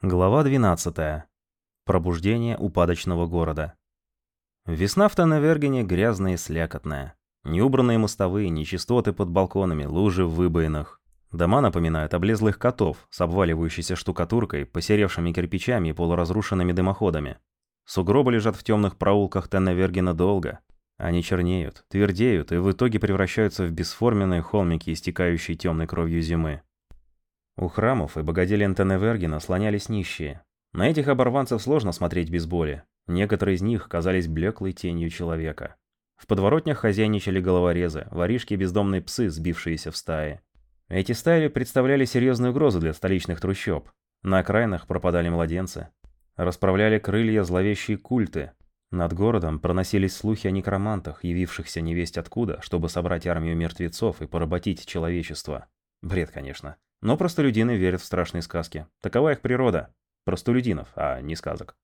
Глава 12. Пробуждение упадочного города. Весна в Тенневергене грязная и слякотная. Неубранные мостовые, нечистоты под балконами, лужи в выбоинах. Дома напоминают облезлых котов с обваливающейся штукатуркой, посеревшими кирпичами и полуразрушенными дымоходами. Сугробы лежат в темных проулках Тенневергена долго. Они чернеют, твердеют и в итоге превращаются в бесформенные холмики, истекающие темной кровью зимы. У храмов и богоделен Теневергена слонялись нищие. На этих оборванцев сложно смотреть без боли. Некоторые из них казались блеклой тенью человека. В подворотнях хозяйничали головорезы, воришки и бездомные псы, сбившиеся в стаи. Эти стаи представляли серьезную угрозу для столичных трущоб. На окраинах пропадали младенцы. Расправляли крылья зловещие культы. Над городом проносились слухи о некромантах, явившихся невесть откуда, чтобы собрать армию мертвецов и поработить человечество. Бред, конечно. Но простолюдины верят в страшные сказки. Такова их природа. Простолюдинов, а не сказок.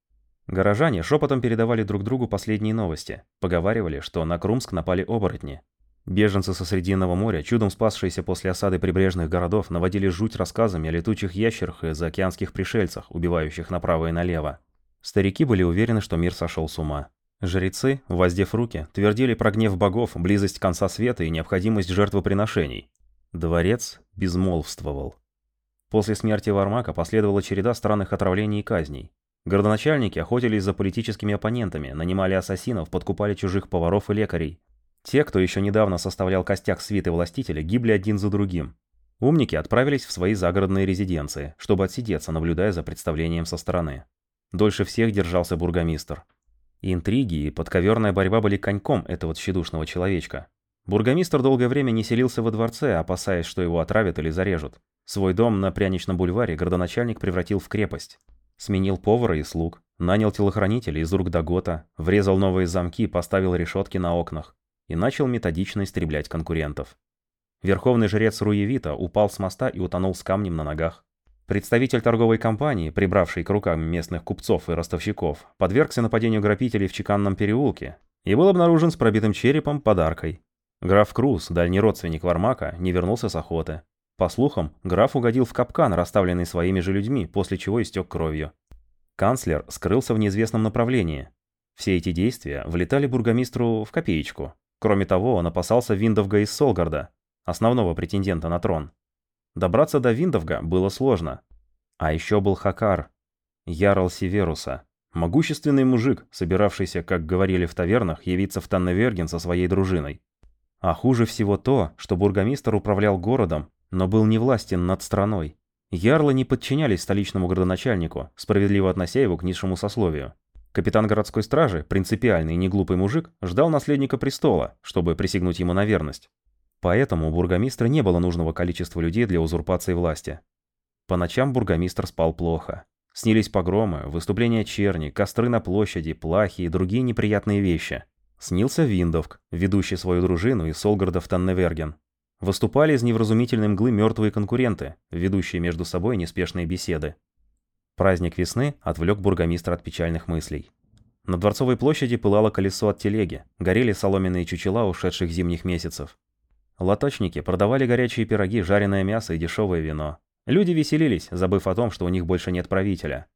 Горожане шепотом передавали друг другу последние новости. Поговаривали, что на Крумск напали оборотни. Беженцы со Срединного моря, чудом спасшиеся после осады прибрежных городов, наводили жуть рассказами о летучих ящерах и заокеанских пришельцах, убивающих направо и налево. Старики были уверены, что мир сошел с ума. Жрецы, воздев руки, твердили про гнев богов, близость конца света и необходимость жертвоприношений. Дворец безмолвствовал. После смерти Вармака последовала череда странных отравлений и казней. Городоначальники охотились за политическими оппонентами, нанимали ассасинов, подкупали чужих поваров и лекарей. Те, кто еще недавно составлял костяк свиты властителя, гибли один за другим. Умники отправились в свои загородные резиденции, чтобы отсидеться, наблюдая за представлением со стороны. Дольше всех держался бургомистр. Интриги и подковерная борьба были коньком этого тщедушного человечка. Бургомистр долгое время не селился во дворце, опасаясь, что его отравят или зарежут. Свой дом на Пряничном бульваре городоначальник превратил в крепость. Сменил повара и слуг, нанял телохранителей из рук Дагота, врезал новые замки, поставил решетки на окнах и начал методично истреблять конкурентов. Верховный жрец Руевита упал с моста и утонул с камнем на ногах. Представитель торговой компании, прибравший к рукам местных купцов и ростовщиков, подвергся нападению грабителей в Чеканном переулке и был обнаружен с пробитым черепом подаркой. Граф Круз, дальний родственник Вармака, не вернулся с охоты. По слухам, граф угодил в капкан, расставленный своими же людьми, после чего истек кровью. Канцлер скрылся в неизвестном направлении. Все эти действия влетали бургомистру в копеечку. Кроме того, он опасался Виндовга из Солгарда, основного претендента на трон. Добраться до Виндовга было сложно. А еще был Хакар, Ярл Северуса, могущественный мужик, собиравшийся, как говорили в тавернах, явиться в Танневерген со своей дружиной. А хуже всего то, что бургомистр управлял городом, но был не властен над страной. Ярлы не подчинялись столичному городоначальнику, справедливо относя его к низшему сословию. Капитан городской стражи, принципиальный и неглупый мужик, ждал наследника престола, чтобы присягнуть ему на верность. Поэтому у бургомистра не было нужного количества людей для узурпации власти. По ночам бургомистр спал плохо. Снились погромы, выступления черни, костры на площади, плахи и другие неприятные вещи. Снился Виндовк, ведущий свою дружину из Солгарда в Танневерген. Выступали из невразумительной мглы мертвые конкуренты, ведущие между собой неспешные беседы. Праздник весны отвлек бургомистра от печальных мыслей. На Дворцовой площади пылало колесо от телеги, горели соломенные чучела ушедших зимних месяцев. Лоточники продавали горячие пироги, жареное мясо и дешевое вино. Люди веселились, забыв о том, что у них больше нет правителя.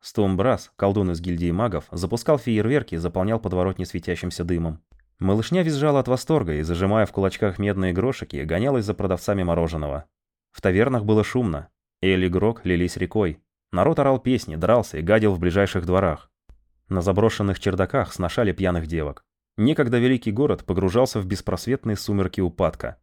Стумбрас, колдун из гильдии магов, запускал фейерверки и заполнял подворотни светящимся дымом. Малышня визжала от восторга и, зажимая в кулачках медные грошики, гонялась за продавцами мороженого. В тавернах было шумно. Эль и Грок лились рекой. Народ орал песни, дрался и гадил в ближайших дворах. На заброшенных чердаках сношали пьяных девок. Некогда великий город погружался в беспросветные сумерки упадка.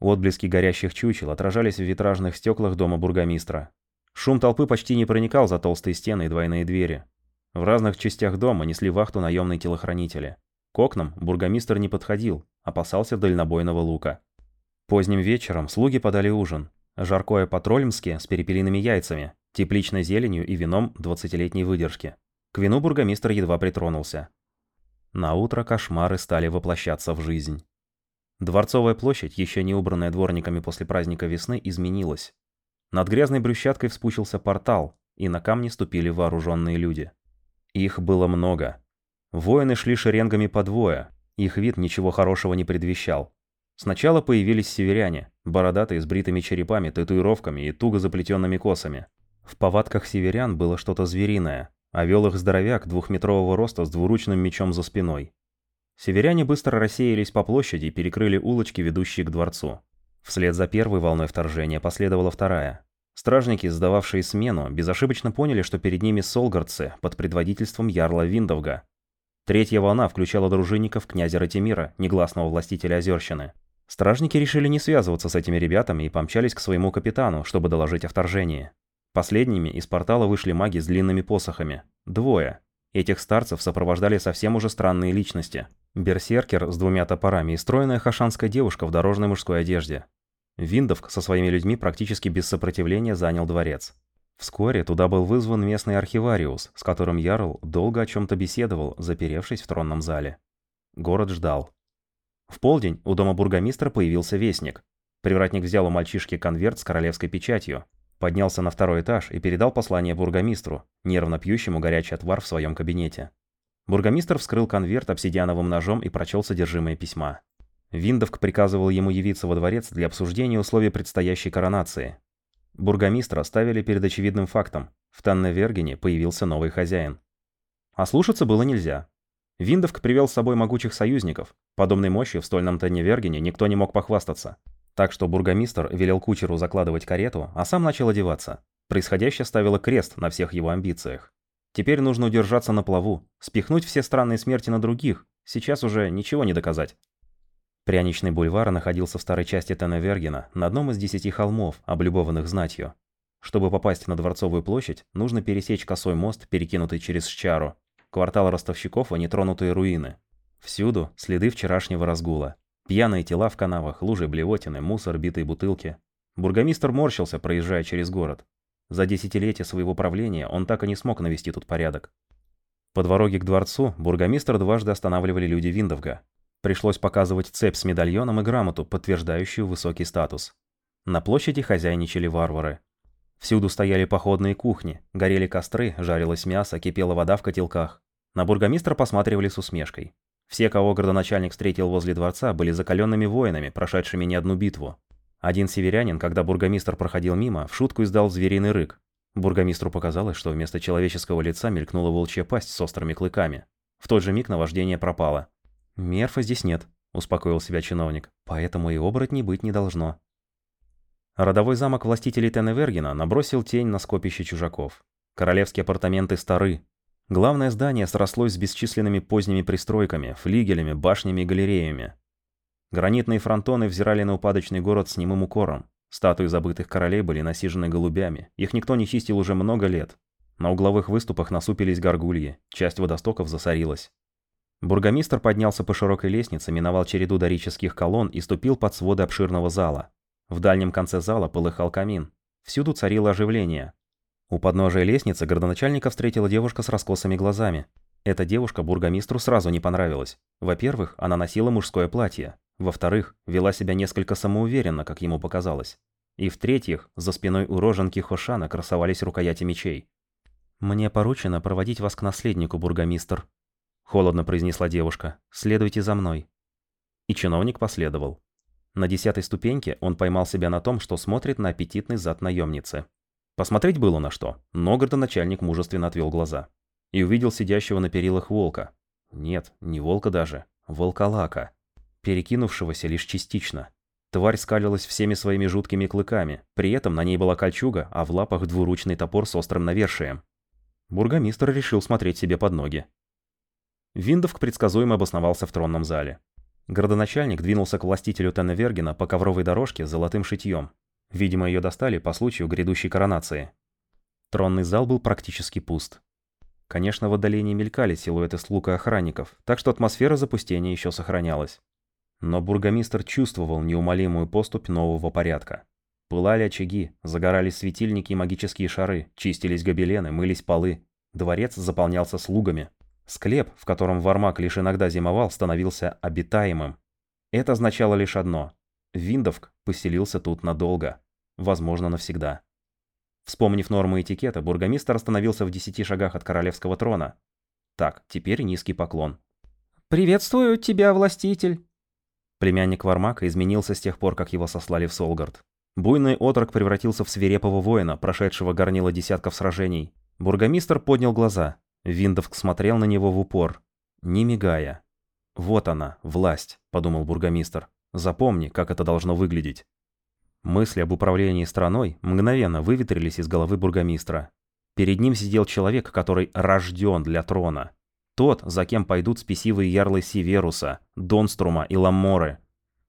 Отблески горящих чучел отражались в витражных стеклах дома бургомистра. Шум толпы почти не проникал за толстые стены и двойные двери. В разных частях дома несли вахту наемные телохранители. К окнам бургомистр не подходил, опасался дальнобойного лука. Поздним вечером слуги подали ужин. Жаркое по-трольмски с перепелиными яйцами, тепличной зеленью и вином двадцатилетней выдержки. К вину бургомистр едва притронулся. На утро кошмары стали воплощаться в жизнь. Дворцовая площадь, еще не убранная дворниками после праздника весны, изменилась. Над грязной брусчаткой вспучился портал, и на камни ступили вооруженные люди. Их было много. Воины шли шеренгами по двое, их вид ничего хорошего не предвещал. Сначала появились северяне, бородатые с бритыми черепами, татуировками и туго заплетенными косами. В повадках северян было что-то звериное, а вел их здоровяк двухметрового роста с двуручным мечом за спиной. Северяне быстро рассеялись по площади и перекрыли улочки, ведущие к дворцу. Вслед за первой волной вторжения последовала вторая. Стражники, сдававшие смену, безошибочно поняли, что перед ними солгардцы под предводительством ярла Виндовга. Третья волна включала дружинников князя Ратимира, негласного властителя Озерщины. Стражники решили не связываться с этими ребятами и помчались к своему капитану, чтобы доложить о вторжении. Последними из портала вышли маги с длинными посохами. Двое. Этих старцев сопровождали совсем уже странные личности. Берсеркер с двумя топорами и стройная хашанская девушка в дорожной мужской одежде. Виндовк со своими людьми практически без сопротивления занял дворец. Вскоре туда был вызван местный архивариус, с которым Ярл долго о чем-то беседовал, заперевшись в тронном зале. Город ждал. В полдень у дома бургомистра появился вестник. Привратник взял у мальчишки конверт с королевской печатью, поднялся на второй этаж и передал послание бургомистру, нервно пьющему горячий отвар в своем кабинете. Бургомистр вскрыл конверт обсидиановым ножом и прочел содержимое письма. Виндовк приказывал ему явиться во дворец для обсуждения условий предстоящей коронации. Бургомистра ставили перед очевидным фактом. В Танневергене появился новый хозяин. А слушаться было нельзя. Виндовк привел с собой могучих союзников. Подобной мощью в стольном Танневергене никто не мог похвастаться. Так что бургомистр велел кучеру закладывать карету, а сам начал одеваться. Происходящее ставило крест на всех его амбициях. Теперь нужно удержаться на плаву, спихнуть все странные смерти на других. Сейчас уже ничего не доказать. Пряничный бульвар находился в старой части Тенневергена, на одном из десяти холмов, облюбованных знатью. Чтобы попасть на Дворцовую площадь, нужно пересечь косой мост, перекинутый через Щару, квартал ростовщиков и нетронутые руины. Всюду следы вчерашнего разгула. Пьяные тела в канавах, лужи блевотины, мусор, битые бутылки. Бургомистр морщился, проезжая через город. За десятилетия своего правления он так и не смог навести тут порядок. По дороге к дворцу бургомистр дважды останавливали люди Виндовга. Пришлось показывать цепь с медальоном и грамоту, подтверждающую высокий статус. На площади хозяйничали варвары. Всюду стояли походные кухни, горели костры, жарилось мясо, кипела вода в котелках. На бургомистра посматривали с усмешкой. Все, кого городоначальник встретил возле дворца, были закаленными воинами, прошедшими не одну битву. Один северянин, когда бургомистр проходил мимо, в шутку издал звериный рык. Бургомистру показалось, что вместо человеческого лица мелькнула волчья пасть с острыми клыками. В тот же миг наваждение пропало. «Мерфа здесь нет», — успокоил себя чиновник, «поэтому и оборотней быть не должно». Родовой замок властителей Тенневергена набросил тень на скопище чужаков. Королевские апартаменты стары. Главное здание срослось с бесчисленными поздними пристройками, флигелями, башнями и галереями. Гранитные фронтоны взирали на упадочный город с немым укором. Статуи забытых королей были насижены голубями. Их никто не чистил уже много лет. На угловых выступах насупились горгульи. Часть водостоков засорилась. Бургомистр поднялся по широкой лестнице, миновал череду дорических колонн и ступил под своды обширного зала. В дальнем конце зала полыхал камин. Всюду царило оживление. У подножия лестницы городоначальника встретила девушка с раскосыми глазами. Эта девушка бургомистру сразу не понравилась. Во-первых, она носила мужское платье. Во-вторых, вела себя несколько самоуверенно, как ему показалось. И в-третьих, за спиной у роженки Хошана красовались рукояти мечей. «Мне поручено проводить вас к наследнику, бургомистр», — холодно произнесла девушка. «Следуйте за мной». И чиновник последовал. На десятой ступеньке он поймал себя на том, что смотрит на аппетитный зад наемницы. Посмотреть было на что, но городоначальник мужественно отвел глаза. И увидел сидящего на перилах волка. Нет, не волка даже, волколака перекинувшегося лишь частично. Тварь скалилась всеми своими жуткими клыками, при этом на ней была кольчуга, а в лапах двуручный топор с острым навершием. Бургомистр решил смотреть себе под ноги. Виндовк предсказуемо обосновался в тронном зале. Городоначальник двинулся к властителю Тенневергена по ковровой дорожке с золотым шитьем. Видимо, ее достали по случаю грядущей коронации. Тронный зал был практически пуст. Конечно, в отдалении мелькали силуэты слуг и охранников, так что атмосфера запустения еще сохранялась. Но бургомистр чувствовал неумолимую поступь нового порядка. Пылали очаги, загорались светильники и магические шары, чистились гобелены, мылись полы. Дворец заполнялся слугами. Склеп, в котором Вармак лишь иногда зимовал, становился обитаемым. Это означало лишь одно. Виндовк поселился тут надолго. Возможно, навсегда. Вспомнив нормы этикета, бургомистр остановился в десяти шагах от королевского трона. Так, теперь низкий поклон. «Приветствую тебя, властитель!» Племянник Вармака изменился с тех пор, как его сослали в Солгард. Буйный отрок превратился в свирепого воина, прошедшего горнило десятков сражений. Бургомистр поднял глаза. Виндовск смотрел на него в упор, не мигая. «Вот она, власть», — подумал бургомистр. «Запомни, как это должно выглядеть». Мысли об управлении страной мгновенно выветрились из головы бургомистра. Перед ним сидел человек, который рожден для трона. Тот, за кем пойдут спесивые ярлы Сиверуса, Донструма и Ламоры.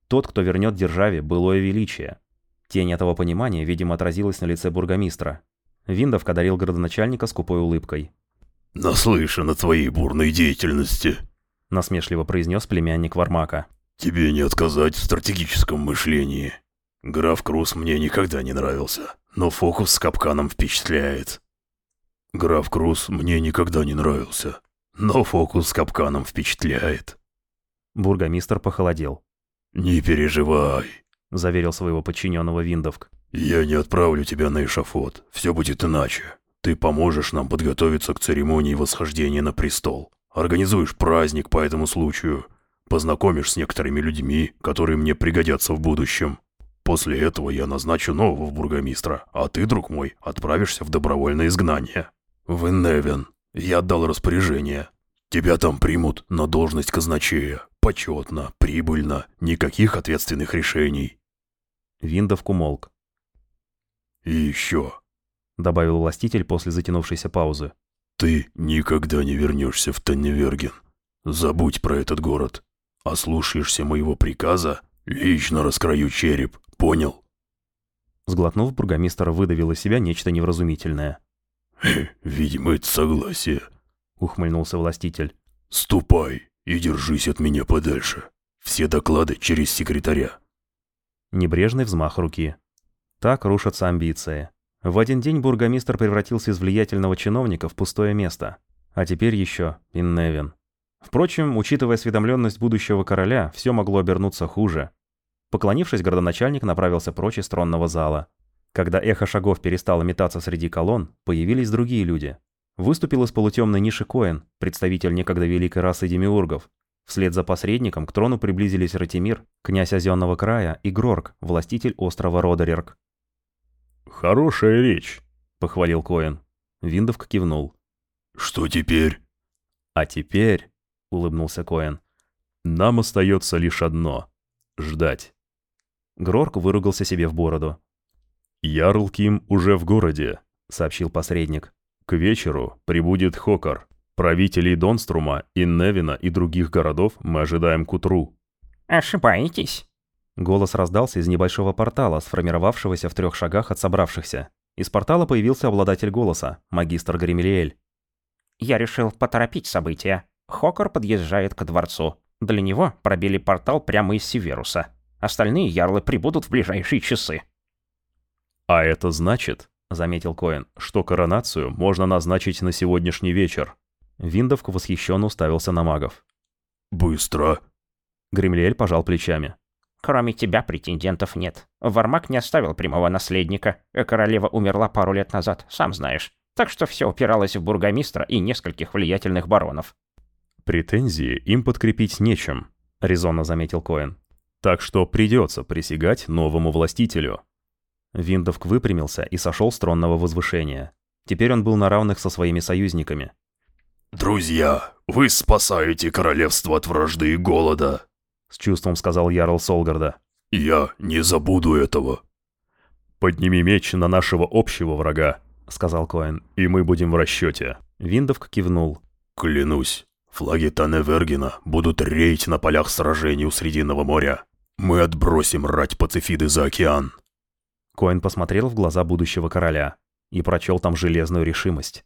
Тот, кто вернет державе былое величие. Тень этого понимания, видимо, отразилась на лице бургомистра. Виндов одарил городоначальника скупой улыбкой. «Наслышан о твоей бурной деятельности», — насмешливо произнес племянник Вармака. «Тебе не отказать в стратегическом мышлении. Граф Крус мне никогда не нравился, но фокус с капканом впечатляет. Граф Крус мне никогда не нравился, но фокус с капканом впечатляет». Бургомистр похолодел. «Не переживай», — заверил своего подчиненного Виндовк. «Я не отправлю тебя на эшафот. Все будет иначе. Ты поможешь нам подготовиться к церемонии восхождения на престол. Организуешь праздник по этому случаю. Познакомишь с некоторыми людьми, которые мне пригодятся в будущем. После этого я назначу нового бургомистра, а ты, друг мой, отправишься в добровольное изгнание. В Инневен. Я отдал распоряжение. Тебя там примут на должность казначея. Почетно, прибыльно, никаких ответственных решений. Виндовк умолк. «И еще», — добавил властитель после затянувшейся паузы. «Ты никогда не вернешься в Танневерген. Забудь про этот город. Ослушаешься моего приказа, лично раскрою череп, понял?» Сглотнув, бургомистр выдавил из себя нечто невразумительное. «Видимо, это согласие», — ухмыльнулся властитель. «Ступай и держись от меня подальше. Все доклады через секретаря». Небрежный взмах руки. Так рушатся амбиции. В один день бургомистр превратился из влиятельного чиновника в пустое место. А теперь еще Инневен. Впрочем, учитывая осведомленность будущего короля, все могло обернуться хуже. Поклонившись, городоначальник направился прочь из тронного зала. Когда эхо шагов перестало метаться среди колонн, появились другие люди. Выступил из полутемной ниши Коэн, представитель некогда великой расы демиургов. Вслед за посредником к трону приблизились Ратимир, князь Озенного края, и Грорк, властитель острова Родерерк. «Хорошая речь», — похвалил Коэн. Виндовк кивнул. «Что теперь?» «А теперь», — улыбнулся Коэн, — «нам остается лишь одно — ждать». Грорк выругался себе в бороду. «Ярл Ким уже в городе», — сообщил посредник. «К вечеру прибудет Хокар. Правителей Донструма, Инневина и других городов мы ожидаем к утру». «Ошибаетесь». Голос раздался из небольшого портала, сформировавшегося в трех шагах от собравшихся. Из портала появился обладатель голоса, магистр Гремелиэль. «Я решил поторопить события. Хокар подъезжает к дворцу. Для него пробили портал прямо из Северуса. Остальные ярлы прибудут в ближайшие часы». «А это значит, — заметил Коэн, — что коронацию можно назначить на сегодняшний вечер». Виндовк восхищенно уставился на магов. «Быстро!» Гремлиэль пожал плечами. «Кроме тебя претендентов нет. Вармак не оставил прямого наследника. Королева умерла пару лет назад, сам знаешь. Так что все упиралось в бургомистра и нескольких влиятельных баронов». «Претензии им подкрепить нечем», — резонно заметил Коэн. «Так что придется присягать новому властителю». Виндовк выпрямился и сошел с тронного возвышения. Теперь он был на равных со своими союзниками. «Друзья, вы спасаете королевство от вражды и голода», — с чувством сказал Ярл Солгарда. «Я не забуду этого». «Подними меч на нашего общего врага», — сказал Коэн. «И мы будем в расчете». Виндовк кивнул. «Клянусь, флаги Таневергена будут реять на полях сражений у Срединного моря. Мы отбросим рать Пацифиды за океан». Коэн посмотрел в глаза будущего короля и прочел там железную решимость.